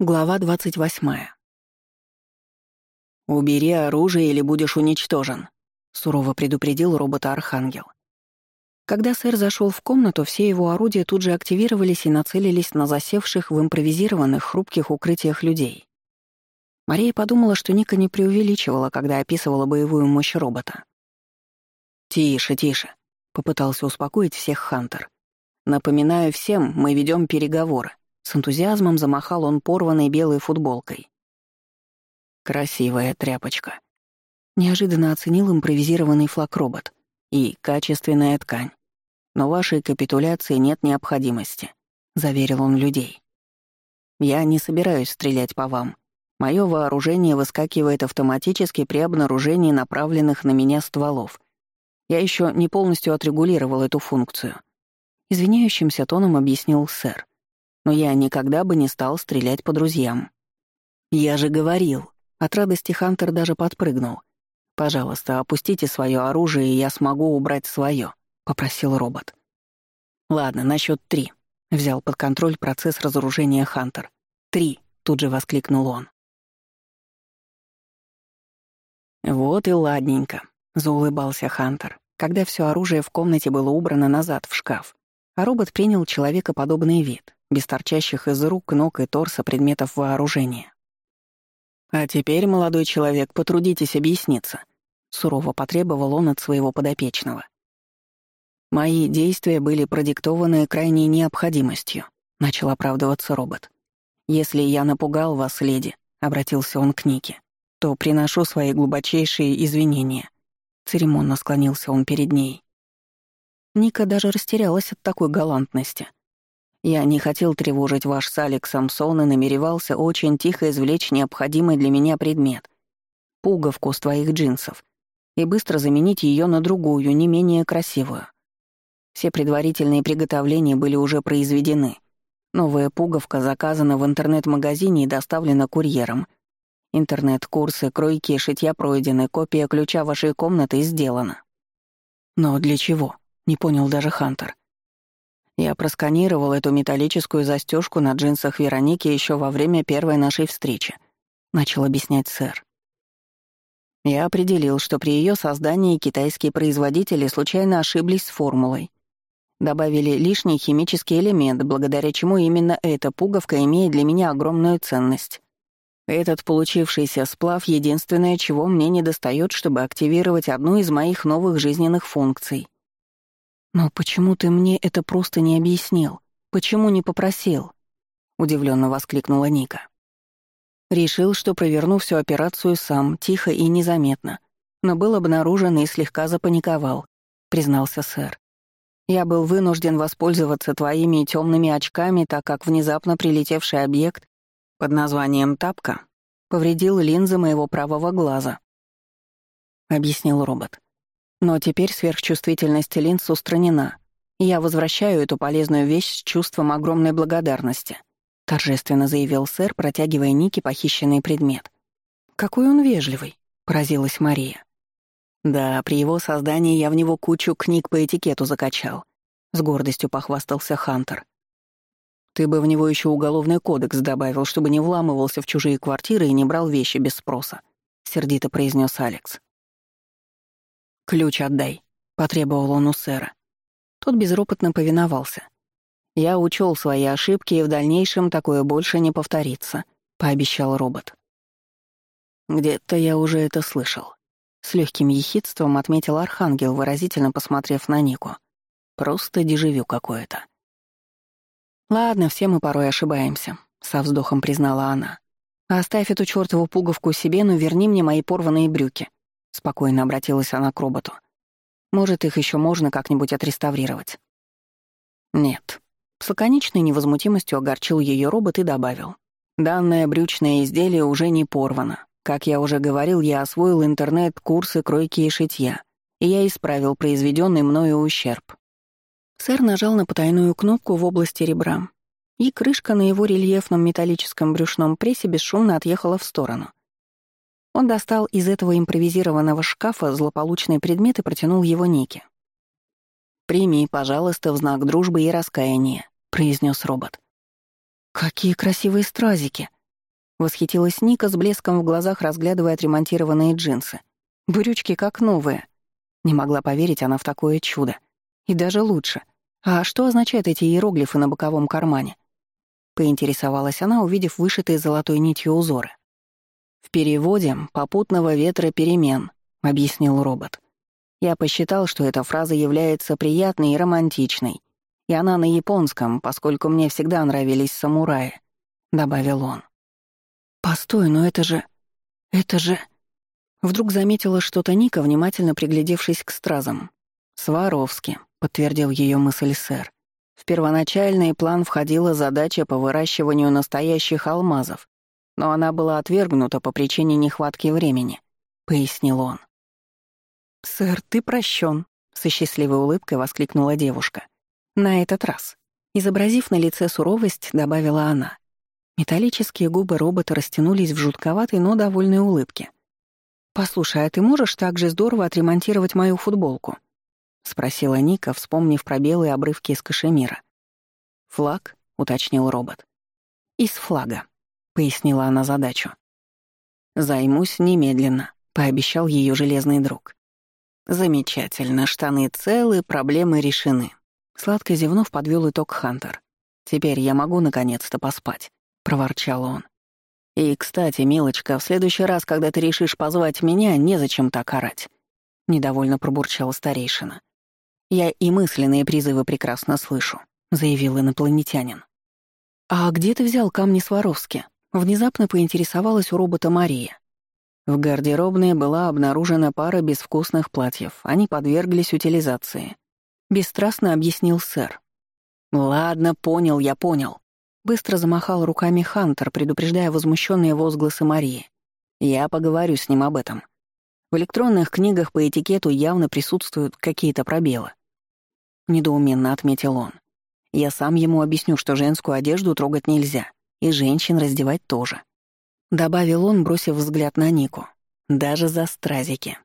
Глава 28. «Убери оружие или будешь уничтожен», — сурово предупредил робота Архангел. Когда сэр зашел в комнату, все его орудия тут же активировались и нацелились на засевших в импровизированных хрупких укрытиях людей. Мария подумала, что Ника не преувеличивала, когда описывала боевую мощь робота. «Тише, тише», — попытался успокоить всех Хантер. «Напоминаю всем, мы ведем переговоры. С энтузиазмом замахал он порванной белой футболкой. «Красивая тряпочка», неожиданно оценил импровизированный флаг-робот. «И качественная ткань. Но вашей капитуляции нет необходимости», — заверил он людей. «Я не собираюсь стрелять по вам. Мое вооружение выскакивает автоматически при обнаружении направленных на меня стволов. Я еще не полностью отрегулировал эту функцию», — извиняющимся тоном объяснил сэр но я никогда бы не стал стрелять по друзьям. Я же говорил. От радости Хантер даже подпрыгнул. «Пожалуйста, опустите свое оружие, и я смогу убрать свое», — попросил робот. «Ладно, насчет три», — взял под контроль процесс разоружения Хантер. «Три», — тут же воскликнул он. «Вот и ладненько», — заулыбался Хантер, когда все оружие в комнате было убрано назад в шкаф. А робот принял человекоподобный вид, без торчащих из рук, ног и торса предметов вооружения. «А теперь, молодой человек, потрудитесь объясниться», — сурово потребовал он от своего подопечного. «Мои действия были продиктованы крайней необходимостью», — начал оправдываться робот. «Если я напугал вас, леди», — обратился он к Нике, — «то приношу свои глубочайшие извинения». Церемонно склонился он перед ней. Ника даже растерялась от такой галантности. Я не хотел тревожить ваш Салик Самсон и намеревался очень тихо извлечь необходимый для меня предмет — пуговку с твоих джинсов и быстро заменить ее на другую, не менее красивую. Все предварительные приготовления были уже произведены. Новая пуговка заказана в интернет-магазине и доставлена курьером. Интернет-курсы, кройки и шитья пройдены, копия ключа вашей комнаты сделана. Но для чего? — не понял даже Хантер. Я просканировал эту металлическую застежку на джинсах Вероники еще во время первой нашей встречи, — начал объяснять сэр. Я определил, что при ее создании китайские производители случайно ошиблись с формулой. Добавили лишний химический элемент, благодаря чему именно эта пуговка имеет для меня огромную ценность. Этот получившийся сплав — единственное, чего мне недостает, чтобы активировать одну из моих новых жизненных функций «Но почему ты мне это просто не объяснил? Почему не попросил?» — удивленно воскликнула Ника. Решил, что проверну всю операцию сам, тихо и незаметно, но был обнаружен и слегка запаниковал, признался сэр. Я был вынужден воспользоваться твоими темными очками, так как внезапно прилетевший объект под названием «Тапка» повредил линзы моего правого глаза. Объяснил робот. Но теперь сверхчувствительность линз устранена, я возвращаю эту полезную вещь с чувством огромной благодарности», — торжественно заявил сэр, протягивая Нике похищенный предмет. «Какой он вежливый», — поразилась Мария. «Да, при его создании я в него кучу книг по этикету закачал», — с гордостью похвастался Хантер. «Ты бы в него еще уголовный кодекс добавил, чтобы не вламывался в чужие квартиры и не брал вещи без спроса», — сердито произнес Алекс. «Ключ отдай», — потребовал он у сэра. Тот безропотно повиновался. «Я учел свои ошибки, и в дальнейшем такое больше не повторится», — пообещал робот. «Где-то я уже это слышал», — с легким ехидством отметил Архангел, выразительно посмотрев на Нику. «Просто дежавю какое-то». «Ладно, все мы порой ошибаемся», — со вздохом признала она. «Оставь эту чёртову пуговку себе, но верни мне мои порванные брюки. Спокойно обратилась она к роботу. «Может, их еще можно как-нибудь отреставрировать?» «Нет». С лаконичной невозмутимостью огорчил ее робот и добавил. «Данное брючное изделие уже не порвано. Как я уже говорил, я освоил интернет-курсы кройки и шитья, и я исправил произведенный мною ущерб». Сэр нажал на потайную кнопку в области ребра, и крышка на его рельефном металлическом брюшном прессе бесшумно отъехала в сторону — он достал из этого импровизированного шкафа злополучный предмет и протянул его Нике. «Прими, пожалуйста, в знак дружбы и раскаяния», — произнес робот. «Какие красивые стразики!» — восхитилась Ника с блеском в глазах, разглядывая отремонтированные джинсы. «Брючки как новые». Не могла поверить она в такое чудо. И даже лучше. А что означают эти иероглифы на боковом кармане? Поинтересовалась она, увидев вышитые золотой нитью узоры. «В переводе «попутного ветра перемен», — объяснил робот. Я посчитал, что эта фраза является приятной и романтичной, и она на японском, поскольку мне всегда нравились самураи», — добавил он. «Постой, но это же... это же...» Вдруг заметила что-то Ника, внимательно приглядевшись к стразам. «Сваровски», — подтвердил ее мысль сэр. В первоначальный план входила задача по выращиванию настоящих алмазов, но она была отвергнута по причине нехватки времени», — пояснил он. «Сэр, ты прощен», — со счастливой улыбкой воскликнула девушка. «На этот раз». Изобразив на лице суровость, добавила она. Металлические губы робота растянулись в жутковатой, но довольной улыбке. «Послушай, а ты можешь так же здорово отремонтировать мою футболку?» — спросила Ника, вспомнив про белые обрывки из кашемира. «Флаг?» — уточнил робот. «Из флага», пояснила она задачу. «Займусь немедленно», — пообещал ее железный друг. «Замечательно, штаны целы, проблемы решены». Сладко зевнув, подвел итог Хантер. «Теперь я могу наконец-то поспать», — проворчал он. «И, кстати, милочка, в следующий раз, когда ты решишь позвать меня, незачем так орать», — недовольно пробурчала старейшина. «Я и мысленные призывы прекрасно слышу», — заявил инопланетянин. «А где ты взял камни Сваровски?» Внезапно поинтересовалась у робота Мария. В гардеробной была обнаружена пара безвкусных платьев. Они подверглись утилизации. Бесстрастно объяснил сэр. «Ладно, понял, я понял». Быстро замахал руками Хантер, предупреждая возмущенные возгласы Марии. «Я поговорю с ним об этом». В электронных книгах по этикету явно присутствуют какие-то пробелы. Недоуменно отметил он. «Я сам ему объясню, что женскую одежду трогать нельзя. И женщин раздевать тоже», — добавил он, бросив взгляд на Нику. «Даже за стразики».